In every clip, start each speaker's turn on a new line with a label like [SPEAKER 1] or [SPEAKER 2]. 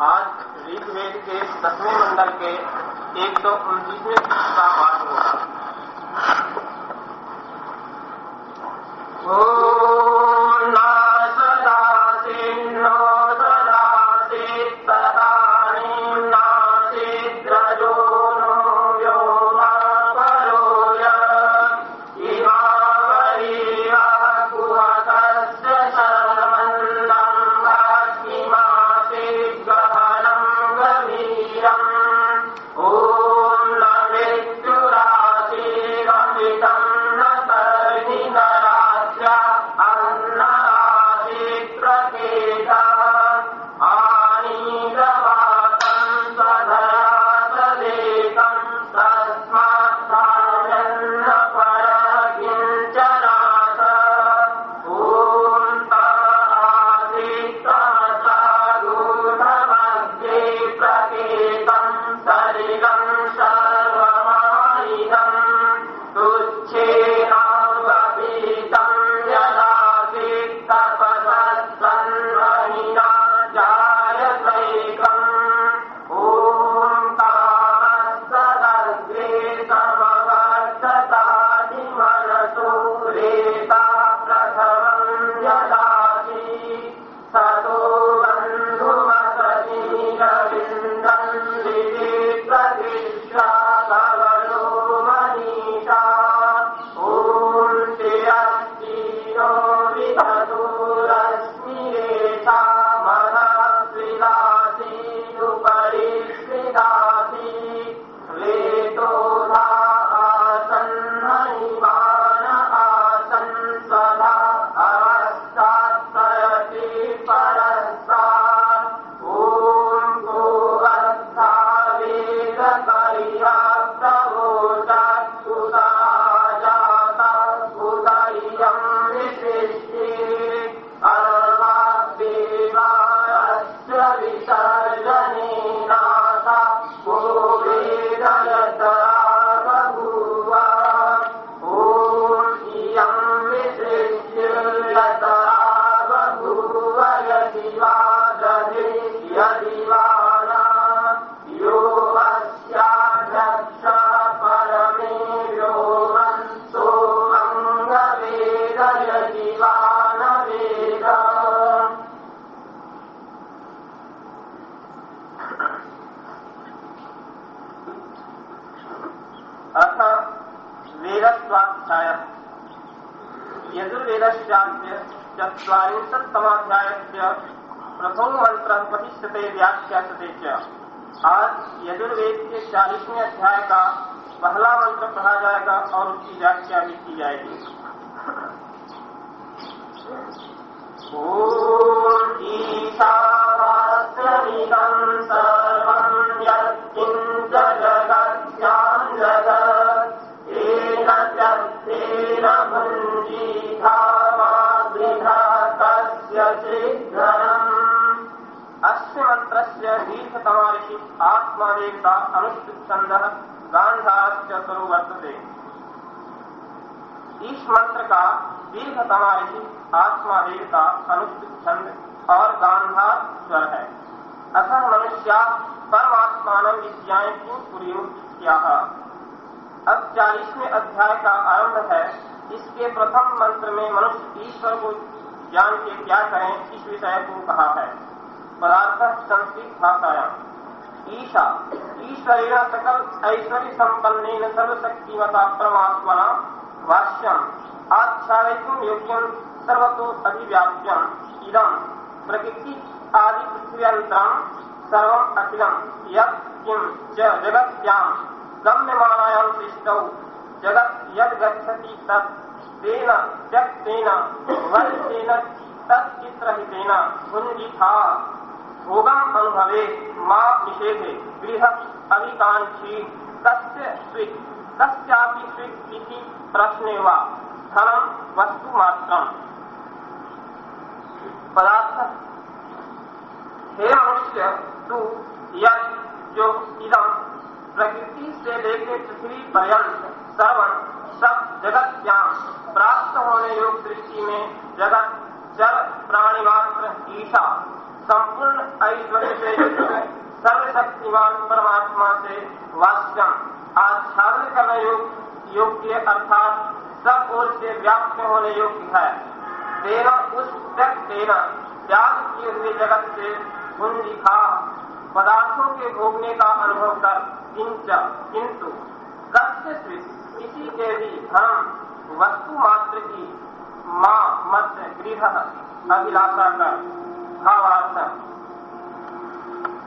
[SPEAKER 1] आज ऋग्वेद के दसवें मंडल के एक सौ उनतीसवें का पाठ होगा चत्वारिंशत्तमाध्यायस्य प्रथम मंत्र पठिष्यते व्याख्याते च। आज यजुर्वेद के चालीसवें अध्याय का पहला मंत्र पढ़ा जाएगा और उसकी व्याख्या भी की जाएगी। ॐ ईशावास्यमिदं सर्वं मन्त्रस्य दीर्घतमारिषि आत्मवेदता अनुष्ठुच्छन्दः गान्धाश्च स्वरो वर्तते इस मंत्र का दीर्घतमा ऋषि आत्मा देवता अनुष्ठित छंद और गांधार स्वर है। अतः मनुष्या परमात्मान विद्याएँ क्यों प्रयोग अब चालीसवें अध्याय का आरंभ है। इसके प्रथम मंत्र में मनुष्य ईश्वर को जान के क्या करें इस विषय को कहा है। पदार्थ संस्कृत भाषाया ईशा, ईश्वरेण सकल ऐश्वर्य संपन्नेन सर्वशक्तिमता परमात्मना भाष्यम आच्छादयितुं योग्यं सर्वतो अधिव्याप्यम्। इदं प्रकृति आदि पृथ्व्यन्तरं सर्वम् अखिलं यत् किं च जगत्यां गम्यमानायां सृष्टौ, जगत् यद् तत् तेन त्यक्तेन वर्षेण तच्चित्रहितेन भुञ्जिथा भोगम् अनुभवे मा निषेधे गृह अभिकाङ्क्षी कस्य स्वित् कस्यापि स्वित् इति प्रश्ने वा? धनं वस्तु मात्रम्। पदार्थ। हे मनुष्य तू यद जो इदम प्रकृति से लेकर पृथ्वी पर्यंत सर्वन सब जगत ज्ञान प्राप्त होने योग दृष्टि में जगत जल प्राणी मात्र ईशा। संपूर्ण ऐश्वर्य से युक्त सर्वशक्तिमान परमात्मा से वास्यम आच्छादन करने योग्य अर्थात सब ओर से व्याप्त होने योग्य है। तेना उस तक तेना त्याग किए हुए जगत से पुंजिखा पदार्थों के भोगने का अनुभव कर, किंच, किंतु कस्य किसी के भी धर्म, वस्तु मात्र की माँ मत गृह, अभिलाषा कर। भावार्थ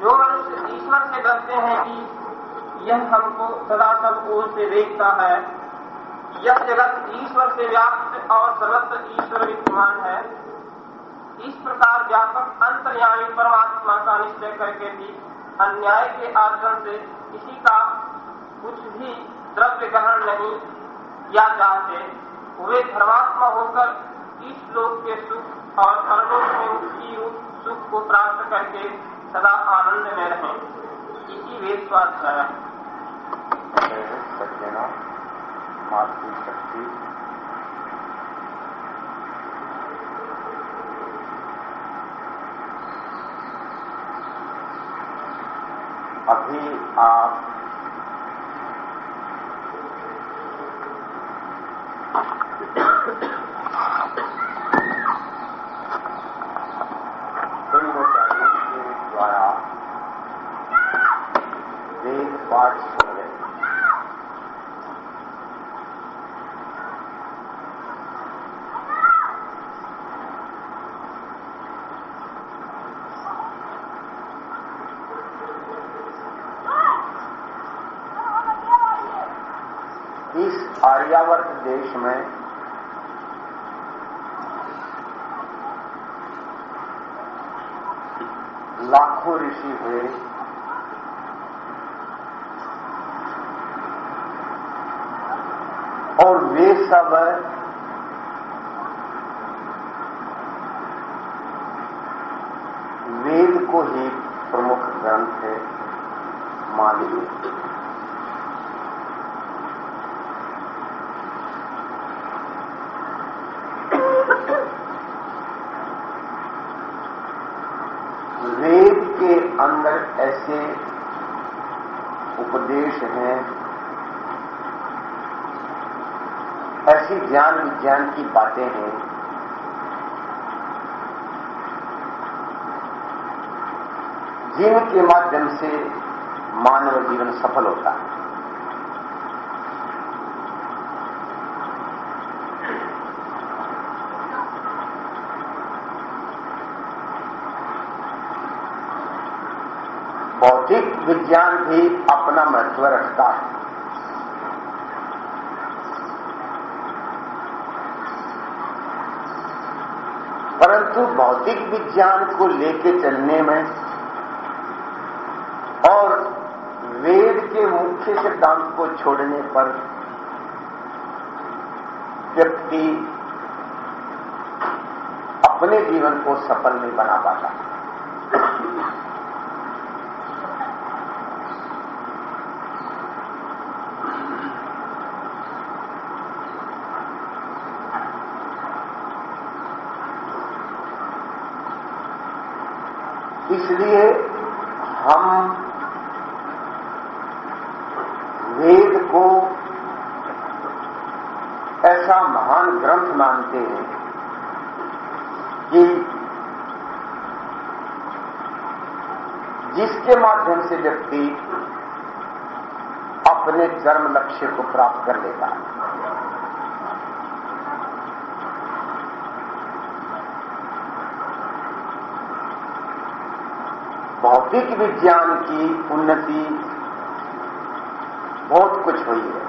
[SPEAKER 1] जो मनुष्य ईश्वर से डरते हैं कि यह हमको सदा सब ओर से देखता है, यह जगत ईश्वर से व्याप्त और सर्वत्र ईश्वर विद्यमान है। इस प्रकार व्यापक अंतर्यामी परमात्मा का निश्चय करके भी अन्याय के आचरण से किसी का कुछ भी द्रव्य ग्रहण नहीं किया चाहते वे धर्मात्मा होकर इस लोक के सुख और में उसकी सुख को प्राप्त करके सदा आनंद में रहें। इसी वेद
[SPEAKER 2] सज्जना मातृशक्ति अभी आप ब्रह्मचारी के द्वारा वेद पाठ इस आर्यावर्त देश में लाखों ऋषि हुए सब वेद को ही प्रमुख ग्रंथ है मान लिए वेद के अंदर ऐसे उपदेश हैं ऐसी ज्ञान की बातें हैं। जिनके माध्यम से मानव जीवन सफल होता है। विज्ञान भी अपना महत्व रखता है। परंतु भौतिक विज्ञान को लेके चलने में और वेद के मुख्य सिद्धांत को छोड़ने पर व्यक्ति अपने जीवन को सफल नहीं बना पाता। इसलिए हम वेद को ऐसा महान ग्रंथ मानते हैं कि जिसके माध्यम से व्यक्ति अपने चरम लक्ष्य को प्राप्त कर लेता है। भौतिक विज्ञान की उन्नति बहुत कुछ हुई है।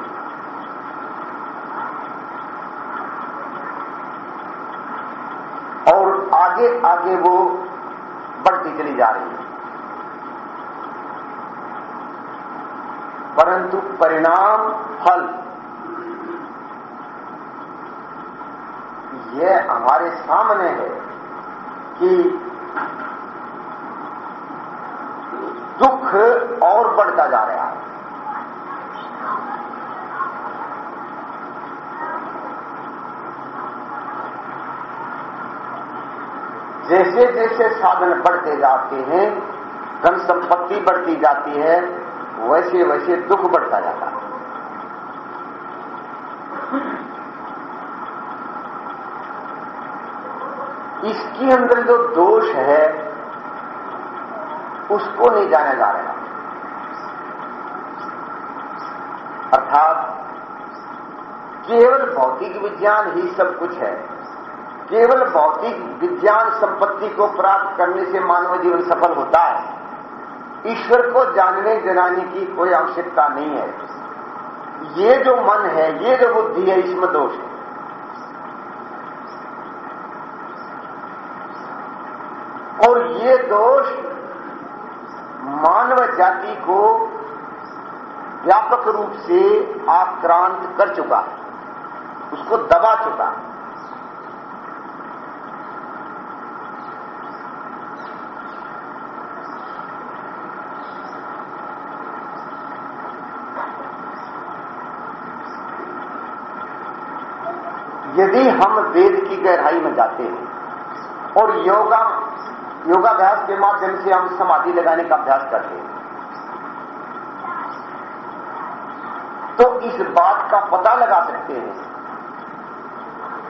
[SPEAKER 2] और आगे आगे वो बढ़ती चली जा रही है। परंतु परिणाम फल यह हमारे सामने है कि दुख और बढ़ता जा रहा है। जैसे जैसे साधन बढ़ते जाते हैं, धन संपत्ति बढ़ती जाती है, वैसे वैसे दुख बढ़ता जाता है। इसके अंदर जो दोष है, उसको नहीं जाना जा रहा केवल भौतिक विज्ञान ही सब कुछ है। केवल भौतिक विज्ञान संपत्ति को प्राप्त करने से मानव जीवन सफल होता है। ईश्वर को जानने, जनाने की कोई आवश्यकता नहीं है। ये जो मन है, ये जो बुद्धि है, इसमें दोष है। और ये दोष मानव जाति को व्यापक रूप से आक्रांत कर चुका है। उसको दबा चुका। यदि हम वेद की गहराई में जाते हैं, और योगा, योगाभ्यास के माध्यम से हम समाधि लगाने का अभ्यास करते हैं तो इस बात का पता लगा सकते हैं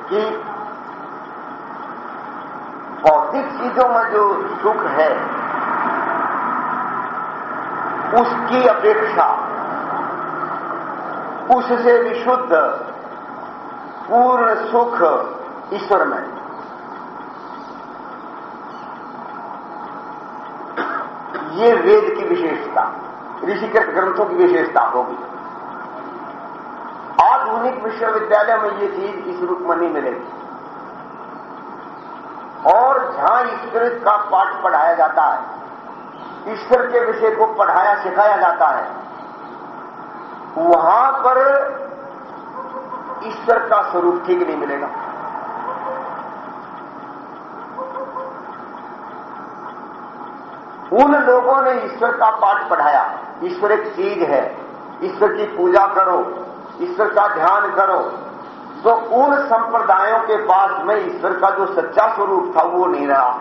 [SPEAKER 2] कि भौतिक चीज़ों में जो सुख है, उसकी अपेक्षा, उससे विशुद्ध, पूर्ण सुख ईश्वर में ये वेद की विशेषता ऋषिकृत ग्रंथों की विशेषता होगी। आधुनिक विश्वविद्यालय में ये चीज़ इस रूप में नहीं मिलेगी और जहाँ ईश्वर का पाठ पढ़ाया जाता है, ईश्वर के विषय को पढ़ाया, सिखाया जाता है, वहाँ पर ईश्वर का स्वरूप ठीक नहीं मिलेगा। उन लोगों ने ईश्वर का पाठ पढ़ाया। ईश्वर एक चीज़ है। ईश्वर की पूजा करो। ईश्वर का ध्यान करो। तो उन संप्रदायों के पास में ईश्वर का जो सच्चा स्वरूप था, वो नहीं रहा।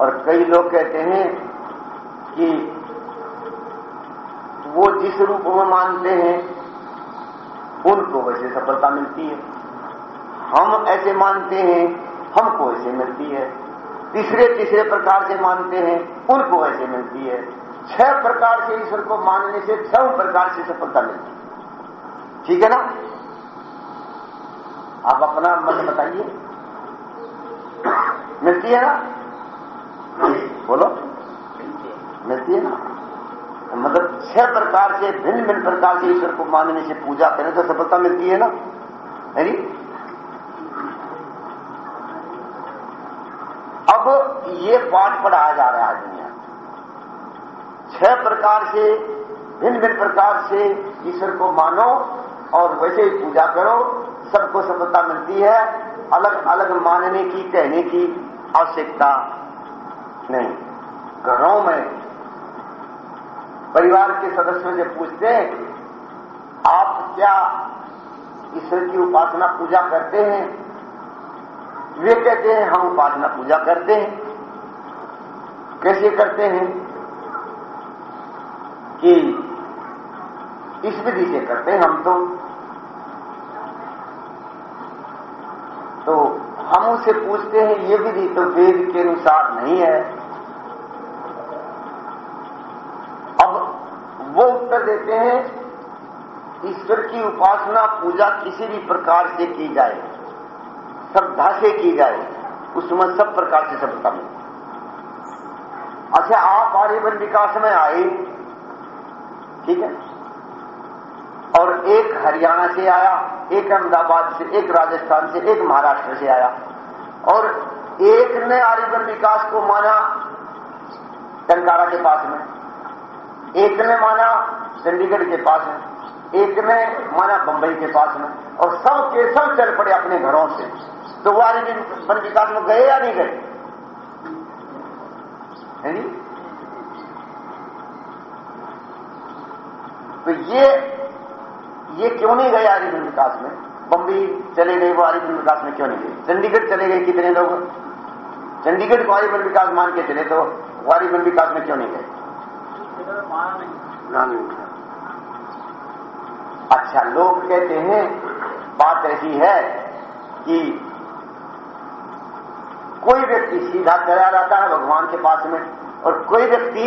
[SPEAKER 2] और कई लोग कहते हैं कि वो जिस रूप में मानते हैं, उनको वैसे सफलता मिलती है। हम ऐसे मानते हैं, हमको ऐसे मिलती है। तीसरे तीसरे प्रकार से मानते हैं, उनको ऐसे मिलती है। छह प्रकार से ईश्वर को मानने से छह प्रकार से सफलता मिलती है। ठीक है ना? आप अपना मत बताइए। मिलती है ना? बोलो। मिलती है ना? मतलब छह प्रकार से, भिन्न भिन्न प्रकार से ईश्वर को मानने से पूजा करें तो सफलता मिलती है ना? है अब ये पाठ पढ़ाया जा रहा है दुनिया छह प्रकार से भिन्न भिन्न प्रकार से ईश्वर को मानो और वैसे ही पूजा करो। सबको सफलता मिलती है। अलग अलग मानने की, कहने की आवश्यकता नहीं। घरों में परिवार के सदस्यों से पूछते हैं, आप क्या ईश्वर की उपासना पूजा करते हैं? वे कहते हैं, हम उपासना पूजा करते हैं। कैसे करते हैं? कि इस विधि से करते हम तो। तो हम उसे पूछते हैं, ये विधि तो वेद के अनुसार नहीं है। अब वो उत्तर देते हैं, ईश्वर की उपासना पूजा किसी भी प्रकार से की जाए, श्रद्धा से की जाए उसमें सब प्रकार से सफलता मिलती। अच्छा आप आर्यवन विकास में आए ठीक है? और एक हरियाणा से आया, एक अहमदाबाद से, एक राजस्थान से, एक महाराष्ट्र से आया। और एक ने आर्यवन विकास को माना टंकारा के पास में। एक ने माना चंडीगढ़ के पास में। एक ने माना बंबई के पास में। और सब के सब चल पड़े अपने घरों से। तो वो आर्यवन विकास में गए या नहीं गए है जी तो ये ये क्यों नहीं गए आर्यवन विकास में? बम्बई चले गए वो आरिफन विकास में क्यों नहीं गए? चंडीगढ़ चले गए कितने लोग? चंडीगढ़ को आरिफन विकास मान के चले तो आरिफन विकास में क्यों नहीं गए? अच्छा लोग कहते हैं बात ऐसी है कि कोई व्यक्ति सीधा चला जाता है भगवान के पास में और कोई व्यक्ति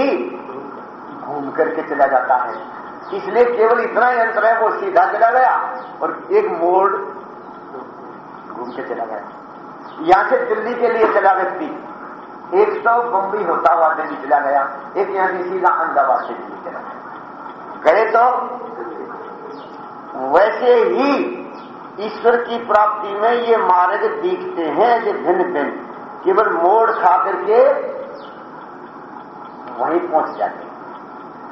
[SPEAKER 2] घूम करके चला जाता है। इसलिए केवल इतना यंत्र है, वो सीधा चला गया और एक मोड़ घूम के चला गया। यहाँ से दिल्ली के लिए चला व्यक्ति। एक तो बम्बई होता हुआ दिल्ली चला गया। एक यहाँ से सीधा अहमदाबाद से दिल्ली चला गया। गए तो वैसे ही ईश्वर की प्राप्ति में ये मार्ग दिखते हैं जो भिन्न भिन्न केवल मोड़ खा करके वहीं पहुँच जाते हैं।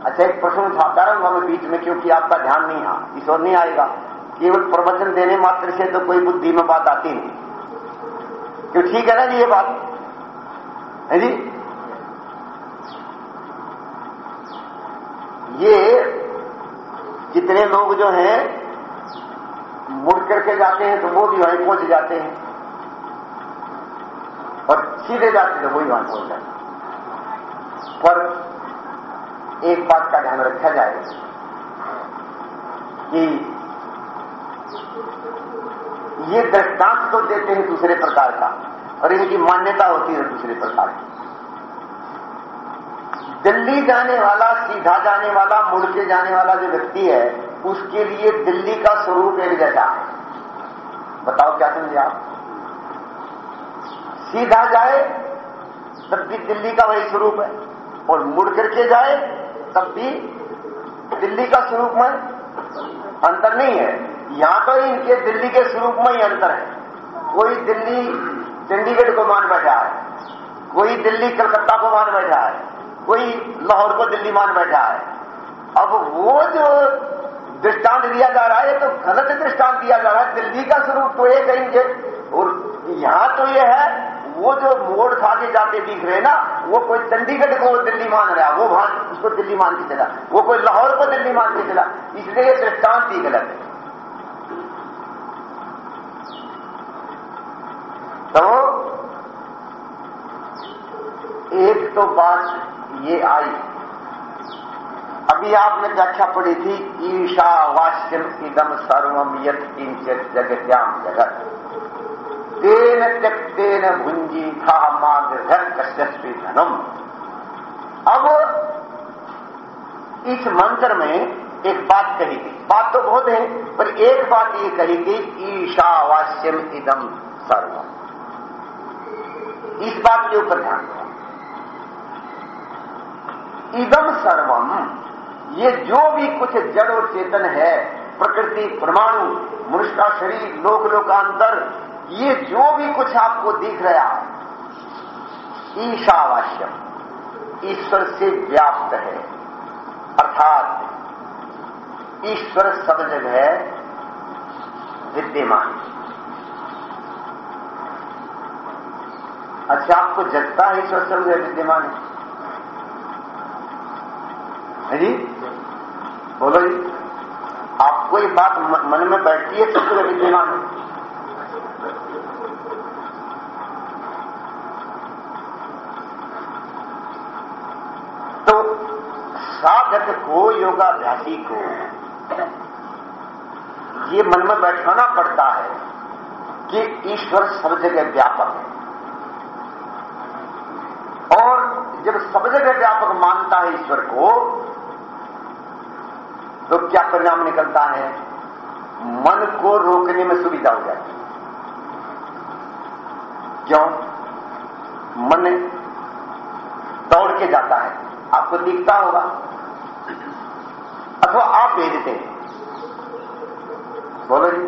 [SPEAKER 2] अच्छा एक प्रश्न उठाता रहूँगा मैं बीच में, क्योंकि आपका ध्यान नहीं आ ईश्वर नहीं आएगा। केवल प्रवचन देने मात्र से तो कोई बुद्धि में बात आती नहीं। क्यों, ठीक है ना जी ये बात? है जी? ये कितने लोग जो हैं, मुड़ करके जाते हैं तो वो भी वहीं पहुँच जाते हैं। और सीधे जाते तो वही वहाँ पहुँच जाते पर एक बात का ध्यान रखा जाए कि ये दृष्टांत तो देते हैं दूसरे प्रकार का, और इनकी मान्यता होती है दूसरे प्रकार की। दिल्ली जाने वाला, सीधा जाने वाला, मुड़ के जाने वाला जो व्यक्ति है, उसके लिए दिल्ली का स्वरूप एक जैसा है। बताओ क्या समझे आप? सीधा जाए, तब भी दिल्ली का वही स्वरूप है, और मुड़ करके जाए तब भी दिल्ली का स्वरूप में अंतर नहीं है। यहाँ तो इनके दिल्ली के स्वरूप में ही अंतर है। कोई दिल्ली चंडीगढ़ को मान बैठा है, कोई दिल्ली कलकत्ता को मान बैठा है, कोई लाहौर को दिल्ली मान बैठा है। अब वो जो दृष्टांत दिया जा रहा है तो गलत दृष्टांत दिया जा रहा है। दिल्ली का स्वरूप तो एक है वो जो मोड़ खा के जाते दिख रहे ना, वो कोई चंडीगढ़ को दिल्ली मान रहा, वो वहाँ उसको दिल्ली मान के चला। वो कोई लाहौर को दिल्ली मान के चला। इसलिए दृष्टांत ही गलत है। तो एक तो बात ये आई। अभी आपने व्याख्या पढ़ी थी ईशा वास्यम इदम सर्वम यत किंचित जगत्याम जगत। तेन त्यक्तेन भुंजी था मार्गधर कश्यस्वी धनम अब इस मंत्र में एक बात कही गई। बात तो बहुत है, पर एक बात ये कही गई, ईशावास्यम इदम सर्वम। इस बात के ऊपर ध्यान दो। इदम सर्वम, ये जो भी कुछ जड़ और चेतन है, प्रकृति, परमाणु, मनुष्य का शरीर, लोक, लोकांतर ये जो भी कुछ आपको दिख रहा है ईशावास्यम ईश्वर से व्याप्त है। अर्थात, ईश्वर सब जगह विद्यमान। अच्छा आपको जगता है ईश्वर सब जगह विद्यमान? है जी? बोलो जी। आपको ये बात मन में बैठती है सब जगह विद्यमान? है तो साधक को योगाभ्यासी को ये मन में बैठाना पड़ता है कि ईश्वर सब जगह व्यापक है। और जब सब जगह व्यापक मानता है ईश्वर को तो क्या परिणाम निकलता है? मन को रोकने में सुविधा हो जाती है। क्यों? मन दौड़ के जाता है। आपको दिखता होगा। अथवा आप भेजते हैं। बोलो जी।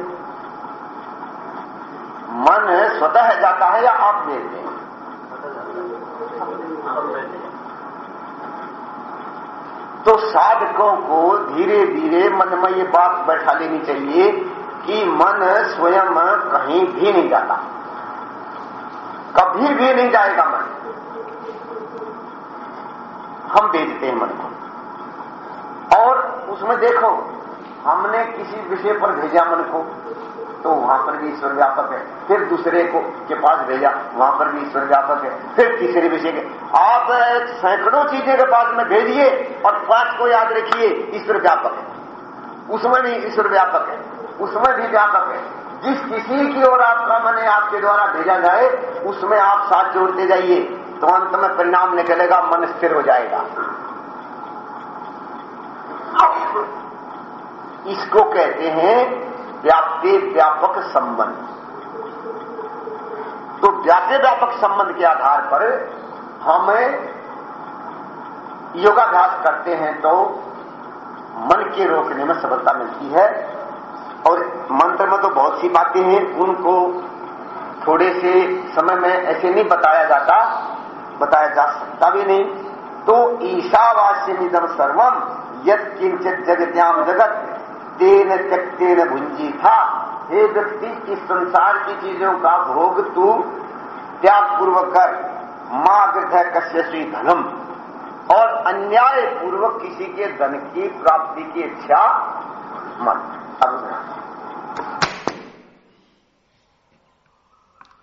[SPEAKER 2] मन स्वतः जाता है या आप भेजते हैं तो साधकों को धीरे धीरे मन में ये बात बैठा लेनी चाहिए कि मन स्वयं कहीं भी नहीं जाता। कभी भी नहीं जाएगा मन। हम भेजते हैं मन को। उसमें देखो, हमने किसी विषय पर भेजा मन को तो वहाँ पर भी ईश्वर व्यापक है। फिर दूसरे को के पास भेजा, वहाँ पर भी ईश्वर व्यापक है। फिर तीसरे विषय के, आप सैकड़ों चीज़ें के पास में भेजिए और पाँच को याद रखिए, ईश्वर व्यापक है। उसमें भी ईश्वर व्यापक है, उसमें भी व्यापक है। जिस किसी की ओर आपका मन आपके द्वारा भेजा जाए, उसमें आप साथ जोड़ते जाइए तो अंत में परिणाम निकलेगा, मन स्थिर हो जाएगा। इसको कहते हैं व्याप्य व्यापक संबंध। तो व्याप्य व्यापक संबंध के आधार पर हम योगाभ्यास करते हैं तो मन के रोकने में सफलता मिलती है। और मंत्र में तो बहुत सी बातें हैं, उनको थोड़े से समय में ऐसे नहीं बताया जाता, बताया जा सकता भी नहीं। तो ईशावास्य निधम सर्वम यद किंचित जगत्याम जगत तेन त्यक्तेन भुंजी था। हे व्यक्ति, इस संसार की चीज़ों का भोग तू त्याग पूर्वक कर। माँ वृद्ध कश्य धनम। और अन्याय पूर्वक किसी के धन की प्राप्ति की इच्छा मत। अब